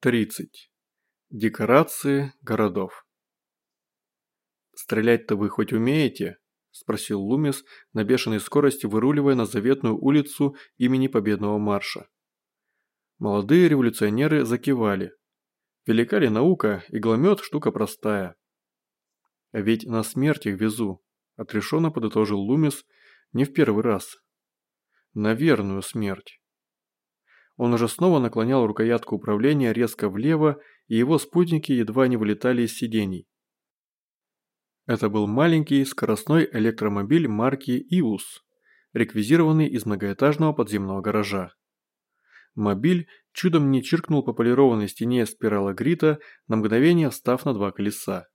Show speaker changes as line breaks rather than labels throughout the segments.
30. Декорации городов. «Стрелять-то вы хоть умеете?» – спросил Лумис на бешеной скорости, выруливая на заветную улицу имени Победного марша. Молодые революционеры закивали. Велика ли наука, игломет – штука простая. А ведь на смерть их везу, отрешенно подытожил Лумис не в первый раз. На верную смерть. Он уже снова наклонял рукоятку управления резко влево, и его спутники едва не вылетали из сидений. Это был маленький скоростной электромобиль марки «Иус», реквизированный из многоэтажного подземного гаража. Мобиль чудом не чиркнул по полированной стене спиралогрита, на мгновение встав на два колеса.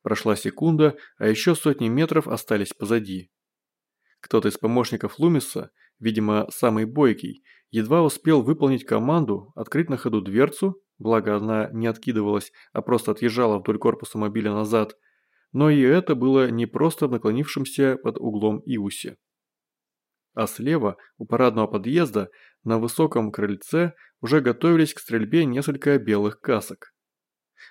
Прошла секунда, а еще сотни метров остались позади. Кто-то из помощников Лумиса, видимо, самый бойкий, едва успел выполнить команду, открыть на ходу дверцу, благо она не откидывалась, а просто отъезжала вдоль корпуса мобиля назад, но и это было не просто в наклонившемся под углом Иусе. А слева, у парадного подъезда, на высоком крыльце уже готовились к стрельбе несколько белых касок.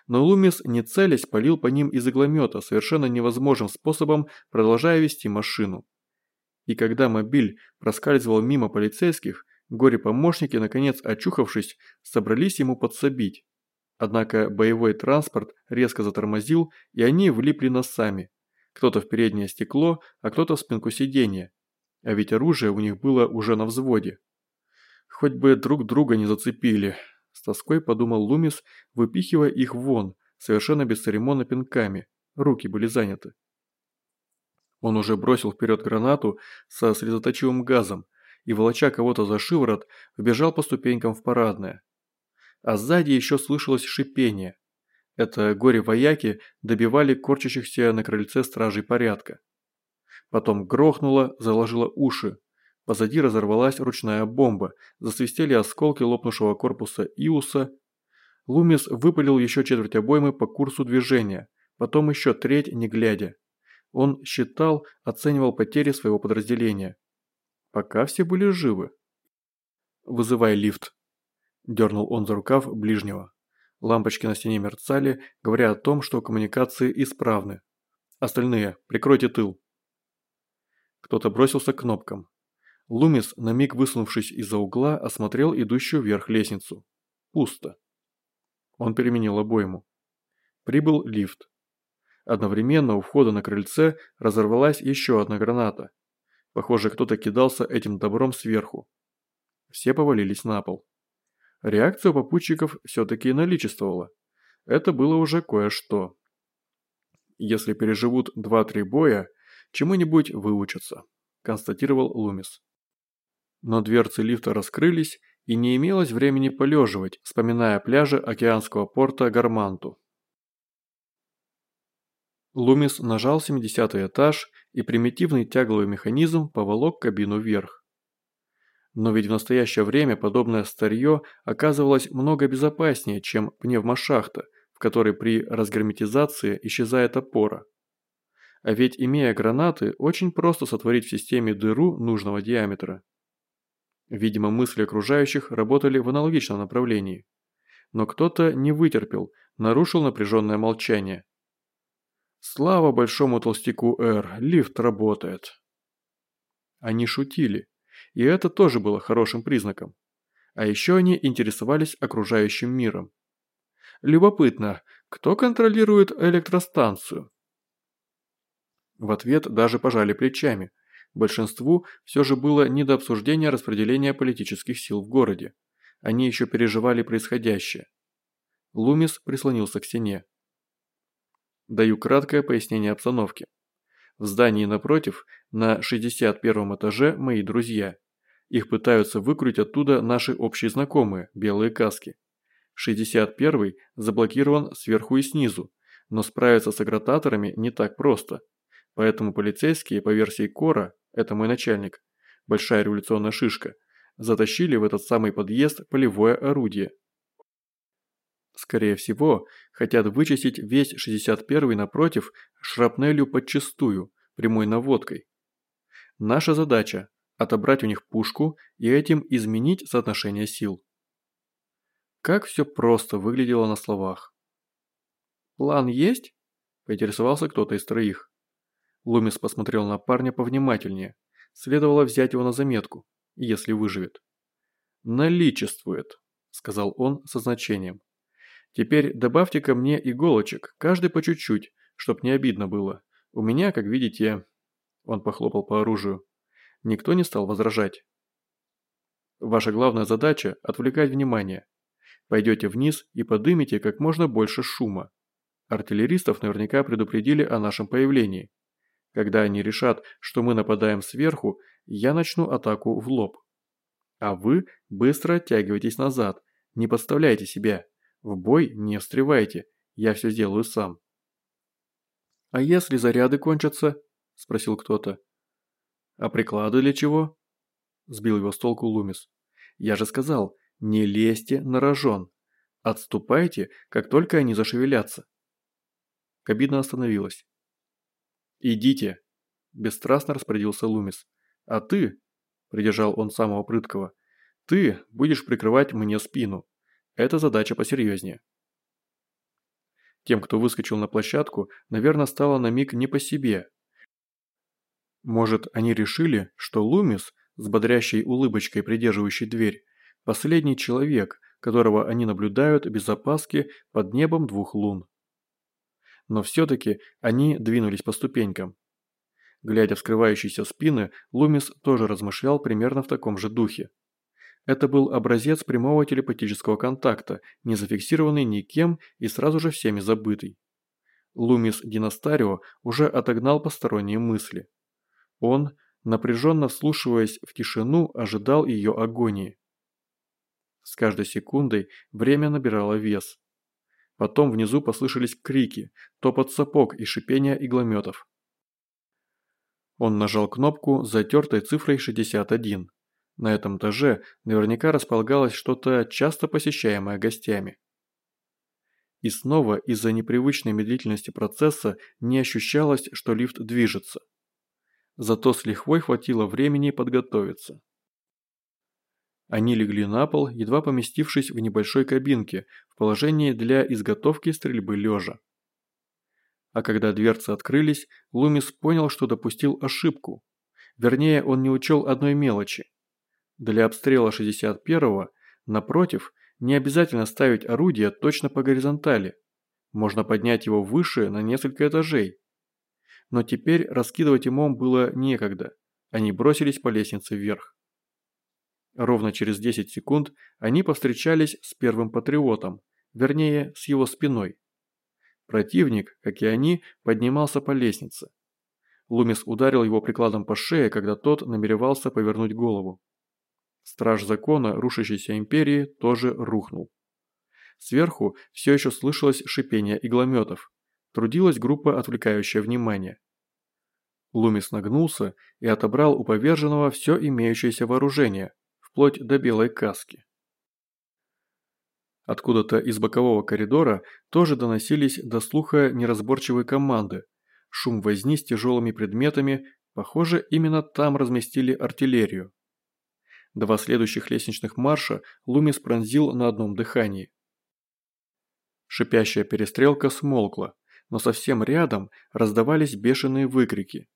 Но Лумис, не целясь, палил по ним из игломета, совершенно невозможным способом продолжая вести машину. И когда мобиль проскальзывал мимо полицейских, Горе-помощники, наконец очухавшись, собрались ему подсобить. Однако боевой транспорт резко затормозил, и они влипли носами. Кто-то в переднее стекло, а кто-то в спинку сиденья. А ведь оружие у них было уже на взводе. Хоть бы друг друга не зацепили. С тоской подумал Лумис, выпихивая их вон, совершенно бесцеремонно пинками. Руки были заняты. Он уже бросил вперед гранату со слезоточивым газом, и, волоча кого-то за шиворот, вбежал по ступенькам в парадное. А сзади еще слышалось шипение. Это горе-вояки добивали корчащихся на крыльце стражей порядка. Потом грохнуло, заложило уши. Позади разорвалась ручная бомба, засвистели осколки лопнувшего корпуса Иуса. Лумис выпалил еще четверть обоймы по курсу движения, потом еще треть, не глядя. Он считал, оценивал потери своего подразделения. Пока все были живы. «Вызывай лифт», – дернул он за рукав ближнего. Лампочки на стене мерцали, говоря о том, что коммуникации исправны. «Остальные, прикройте тыл». Кто-то бросился к кнопкам. Лумис, на миг высунувшись из-за угла, осмотрел идущую вверх лестницу. Пусто. Он переменил обойму. Прибыл лифт. Одновременно у входа на крыльце разорвалась еще одна граната. Похоже, кто-то кидался этим добром сверху. Все повалились на пол. Реакция у попутчиков все-таки наличествовала. Это было уже кое-что. Если переживут 2-3 боя, чему-нибудь выучатся, констатировал Лумис. Но дверцы лифта раскрылись, и не имелось времени полеживать, вспоминая пляжи океанского порта Гарманту. Лумис нажал 70 этаж, и примитивный тягловый механизм поволок кабину вверх. Но ведь в настоящее время подобное старье оказывалось много безопаснее, чем пневмошахта, в которой при разгерметизации исчезает опора. А ведь имея гранаты, очень просто сотворить в системе дыру нужного диаметра. Видимо, мысли окружающих работали в аналогичном направлении. Но кто-то не вытерпел, нарушил напряженное молчание. Слава большому толстяку Р, лифт работает. Они шутили, и это тоже было хорошим признаком. А еще они интересовались окружающим миром. Любопытно, кто контролирует электростанцию? В ответ даже пожали плечами. Большинству все же было не до обсуждения распределения политических сил в городе. Они еще переживали происходящее. Лумис прислонился к стене. Даю краткое пояснение обстановки. В здании напротив, на 61 этаже, мои друзья. Их пытаются выкрутить оттуда наши общие знакомые, белые каски. 61 заблокирован сверху и снизу, но справиться с агротаторами не так просто. Поэтому полицейские, по версии Кора, это мой начальник, большая революционная шишка, затащили в этот самый подъезд полевое орудие, Скорее всего, хотят вычистить весь 61-й напротив шрапнелью подчистую, прямой наводкой. Наша задача – отобрать у них пушку и этим изменить соотношение сил. Как все просто выглядело на словах. «План есть?» – поинтересовался кто-то из троих. Лумис посмотрел на парня повнимательнее. Следовало взять его на заметку, если выживет. «Наличествует», – сказал он со значением. «Теперь добавьте ко мне иголочек, каждый по чуть-чуть, чтоб не обидно было. У меня, как видите...» Он похлопал по оружию. Никто не стал возражать. Ваша главная задача – отвлекать внимание. Пойдете вниз и подымите как можно больше шума. Артиллеристов наверняка предупредили о нашем появлении. Когда они решат, что мы нападаем сверху, я начну атаку в лоб. А вы быстро оттягивайтесь назад, не подставляйте себя. В бой не встревайте, я все сделаю сам. «А если заряды кончатся?» – спросил кто-то. «А приклады для чего?» – сбил его с толку Лумис. «Я же сказал, не лезьте на рожон. Отступайте, как только они зашевелятся». Кабина остановилась. «Идите», – бесстрастно распорядился Лумис. «А ты», – придержал он самого прыткого, – «ты будешь прикрывать мне спину. Это задача посерьезнее». Тем, кто выскочил на площадку, наверное, стало на миг не по себе. Может, они решили, что Лумис, с бодрящей улыбочкой придерживающий дверь, последний человек, которого они наблюдают без опаски под небом двух лун. Но все-таки они двинулись по ступенькам. Глядя в скрывающиеся спины, Лумис тоже размышлял примерно в таком же духе. Это был образец прямого телепатического контакта, не зафиксированный никем и сразу же всеми забытый. Лумис Династарио уже отогнал посторонние мысли. Он, напряженно вслушиваясь в тишину, ожидал ее агонии. С каждой секундой время набирало вес. Потом внизу послышались крики, топот сапог и шипение иглометов. Он нажал кнопку с затертой цифрой 61. На этом этаже наверняка располагалось что-то часто посещаемое гостями. И снова из-за непривычной медлительности процесса не ощущалось, что лифт движется. Зато с лихвой хватило времени подготовиться. Они легли на пол, едва поместившись в небольшой кабинке, в положении для изготовки стрельбы лежа. А когда дверцы открылись, Лумис понял, что допустил ошибку. Вернее, он не учел одной мелочи. Для обстрела 61-го, напротив, не обязательно ставить орудие точно по горизонтали. Можно поднять его выше на несколько этажей. Но теперь раскидывать умом было некогда. Они бросились по лестнице вверх. Ровно через 10 секунд они повстречались с первым патриотом, вернее, с его спиной. Противник, как и они, поднимался по лестнице. Лумис ударил его прикладом по шее, когда тот намеревался повернуть голову. Страж закона рушащейся империи тоже рухнул. Сверху все еще слышалось шипение иглометов. Трудилась группа, отвлекающая внимание. Лумис нагнулся и отобрал у поверженного все имеющееся вооружение, вплоть до белой каски. Откуда-то из бокового коридора тоже доносились до слуха неразборчивые команды. Шум возни с тяжелыми предметами, похоже, именно там разместили артиллерию. Два следующих лестничных марша Лумис пронзил на одном дыхании. Шипящая перестрелка смолкла, но совсем рядом раздавались бешеные выкрики.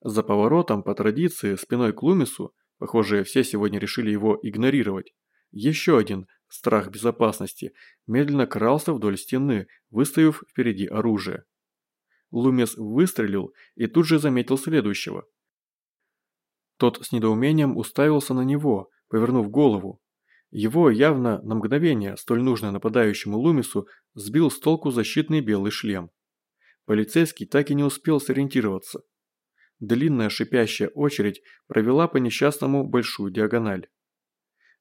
За поворотом, по традиции, спиной к Лумису, похоже, все сегодня решили его игнорировать, еще один страх безопасности медленно крался вдоль стены, выставив впереди оружие. Лумис выстрелил и тут же заметил следующего – тот с недоумением уставился на него, повернув голову. Его явно на мгновение, столь нужное нападающему Лумису, сбил с толку защитный белый шлем. Полицейский так и не успел сориентироваться. Длинная шипящая очередь провела по несчастному большую диагональ.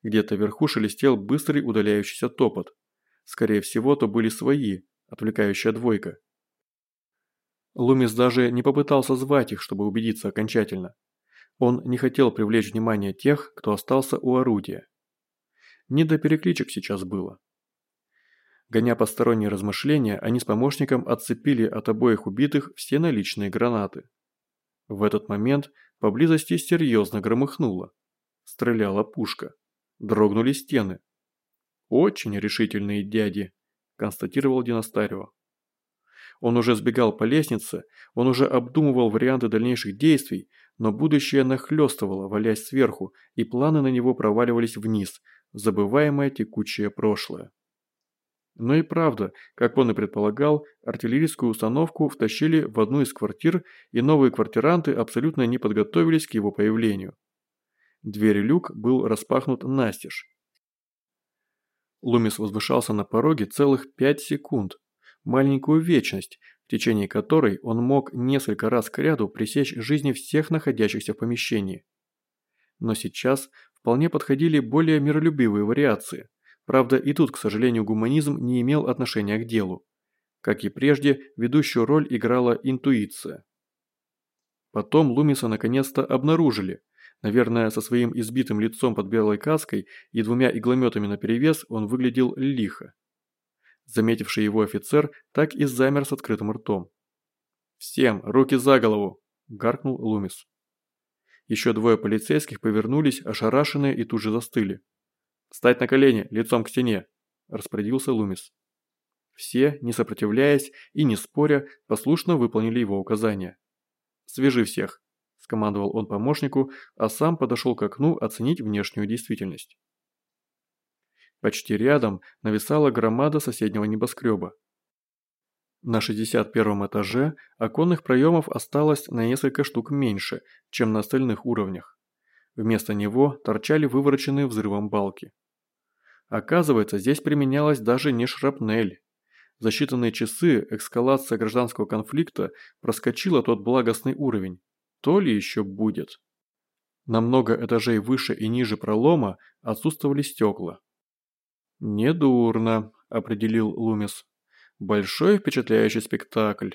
Где-то вверху шелестел быстрый удаляющийся топот. Скорее всего, то были свои, отвлекающая двойка. Лумис даже не попытался звать их, чтобы убедиться окончательно. Он не хотел привлечь внимание тех, кто остался у орудия. Не до перекличек сейчас было. Гоня посторонние размышления, они с помощником отцепили от обоих убитых все наличные гранаты. В этот момент поблизости серьезно громыхнуло. Стреляла пушка. Дрогнули стены. очень решительные дяди», – констатировал Династарио. Он уже сбегал по лестнице, он уже обдумывал варианты дальнейших действий, но будущее нахлёстывало, валясь сверху, и планы на него проваливались вниз, забываемое текучее прошлое. Но и правда, как он и предполагал, артиллерийскую установку втащили в одну из квартир, и новые квартиранты абсолютно не подготовились к его появлению. Дверь люк был распахнут настежь. Лумис возвышался на пороге целых пять секунд, маленькую вечность, течение которой он мог несколько раз к ряду пресечь жизни всех находящихся в помещении. Но сейчас вполне подходили более миролюбивые вариации. Правда, и тут, к сожалению, гуманизм не имел отношения к делу. Как и прежде, ведущую роль играла интуиция. Потом Лумиса наконец-то обнаружили. Наверное, со своим избитым лицом под белой каской и двумя иглометами наперевес он выглядел лихо. Заметивший его офицер так и замер с открытым ртом. «Всем, руки за голову!» – гаркнул Лумис. Еще двое полицейских повернулись, ошарашенные и тут же застыли. «Встать на колени, лицом к стене!» – распорядился Лумис. Все, не сопротивляясь и не споря, послушно выполнили его указания. «Свяжи всех!» – скомандовал он помощнику, а сам подошел к окну оценить внешнюю действительность. Почти рядом нависала громада соседнего небоскреба. На 61 этаже оконных проемов осталось на несколько штук меньше, чем на остальных уровнях. Вместо него торчали вывороченные взрывом балки. Оказывается, здесь применялась даже не шрапнель. За считанные часы эскалация гражданского конфликта проскочила тот благостный уровень. То ли еще будет. На много этажей выше и ниже пролома отсутствовали стекла. «Недурно», – определил Лумис. «Большой впечатляющий спектакль».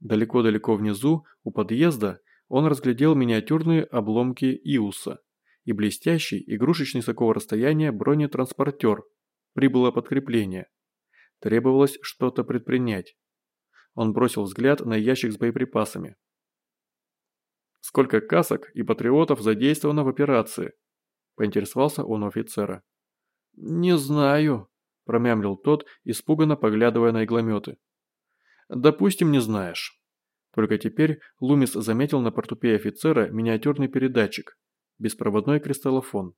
Далеко-далеко внизу, у подъезда, он разглядел миниатюрные обломки Иуса и блестящий, игрушечный с такого расстояния бронетранспортер. Прибыло подкрепление. Требовалось что-то предпринять. Он бросил взгляд на ящик с боеприпасами. «Сколько касок и патриотов задействовано в операции?» – поинтересовался он у офицера. «Не знаю», – промямлил тот, испуганно поглядывая на иглометы. «Допустим, не знаешь». Только теперь Лумис заметил на портупее офицера миниатюрный передатчик, беспроводной кристаллофон.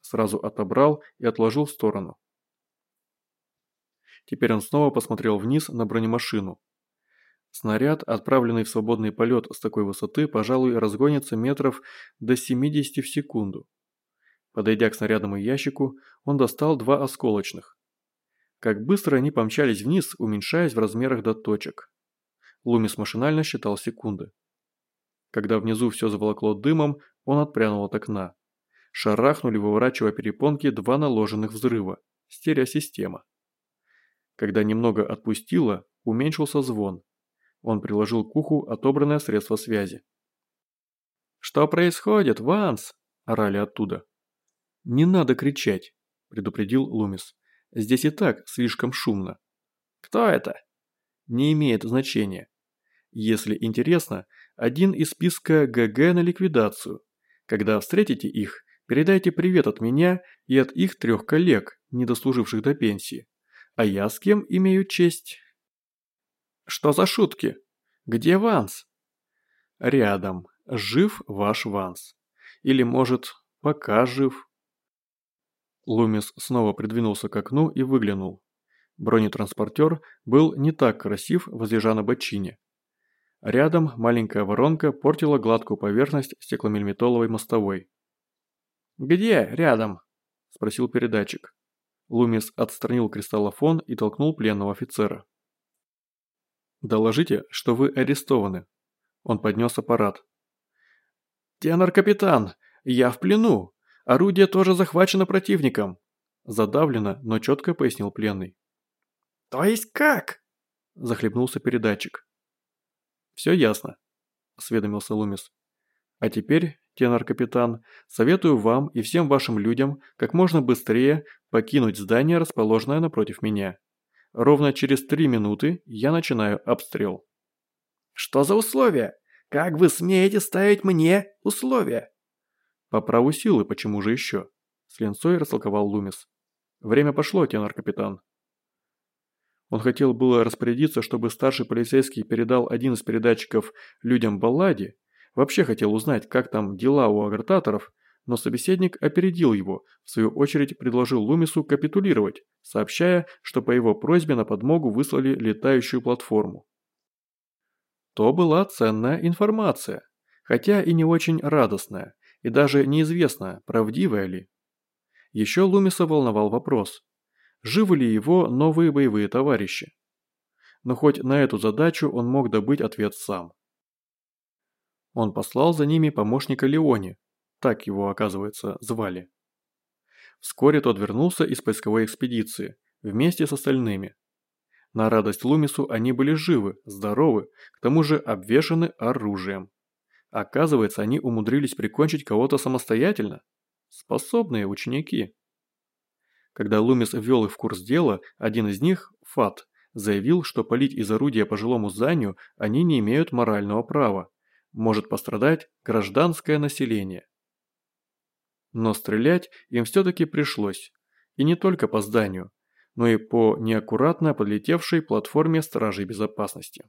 Сразу отобрал и отложил в сторону. Теперь он снова посмотрел вниз на бронемашину. Снаряд, отправленный в свободный полет с такой высоты, пожалуй, разгонится метров до 70 в секунду. Подойдя к снарядному ящику, он достал два осколочных. Как быстро они помчались вниз, уменьшаясь в размерах до точек. Лумис машинально считал секунды. Когда внизу все заволокло дымом, он отпрянул от окна. Шарахнули, выворачивая перепонки, два наложенных взрыва. Стереосистема. Когда немного отпустило, уменьшился звон. Он приложил к уху отобранное средство связи. «Что происходит, Ванс?» – орали оттуда. «Не надо кричать», – предупредил Лумис. «Здесь и так слишком шумно». «Кто это?» «Не имеет значения. Если интересно, один из списка ГГ на ликвидацию. Когда встретите их, передайте привет от меня и от их трех коллег, не дослуживших до пенсии. А я с кем имею честь?» «Что за шутки? Где Ванс?» «Рядом. Жив ваш Ванс. Или, может, пока жив». Лумис снова придвинулся к окну и выглянул. Бронетранспортер был не так красив, возлежа на бочине. Рядом маленькая воронка портила гладкую поверхность стекломельметоловой мостовой. «Где рядом?» – спросил передатчик. Лумис отстранил кристаллофон и толкнул пленного офицера. «Доложите, что вы арестованы». Он поднес аппарат. «Тенор-капитан, я в плену!» Орудие тоже захвачено противником. Задавлено, но четко пояснил пленный. То есть как? Захлебнулся передатчик. Все ясно, осведомился Лумис. А теперь, тенор-капитан, советую вам и всем вашим людям как можно быстрее покинуть здание, расположенное напротив меня. Ровно через три минуты я начинаю обстрел. Что за условия? Как вы смеете ставить мне условия? По праву силы, почему же еще? С ленцой растолковал Лумис. Время пошло, тенор-капитан». Он хотел было распорядиться, чтобы старший полицейский передал один из передатчиков людям Балладе, вообще хотел узнать, как там дела у агротаторов, но собеседник опередил его, в свою очередь предложил Лумису капитулировать, сообщая, что по его просьбе на подмогу выслали летающую платформу. То была ценная информация, хотя и не очень радостная, и даже неизвестно, правдивая ли. Еще Лумиса волновал вопрос, живы ли его новые боевые товарищи. Но хоть на эту задачу он мог добыть ответ сам. Он послал за ними помощника Леони, так его, оказывается, звали. Вскоре тот вернулся из поисковой экспедиции, вместе с остальными. На радость Лумису они были живы, здоровы, к тому же обвешаны оружием. Оказывается, они умудрились прикончить кого-то самостоятельно. Способные ученики. Когда Лумис ввел их в курс дела, один из них, Фат, заявил, что палить из орудия по жилому зданию они не имеют морального права. Может пострадать гражданское население. Но стрелять им все-таки пришлось. И не только по зданию, но и по неаккуратно подлетевшей платформе стражей безопасности.